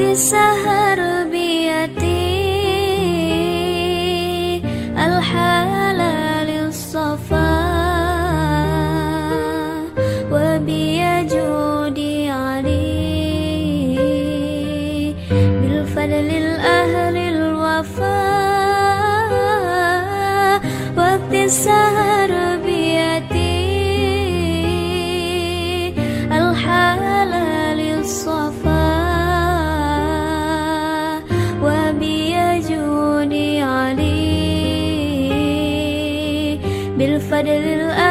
السهر بيدي الحلال الصفا وبيجودي علي بالفضل الأهل الوفا وابتسام بالفضل الأول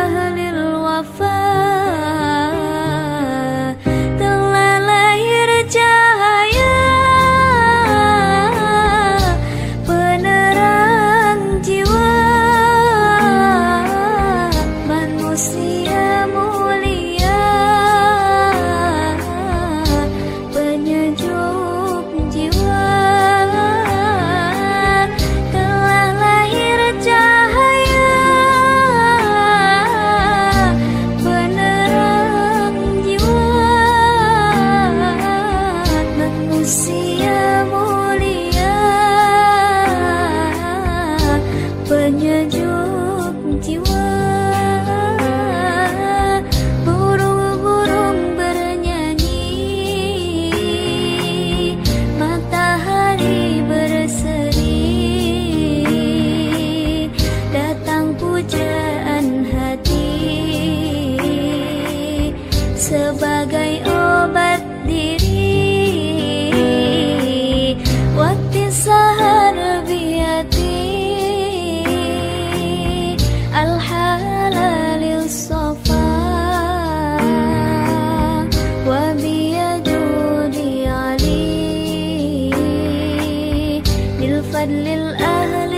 see صل الأهل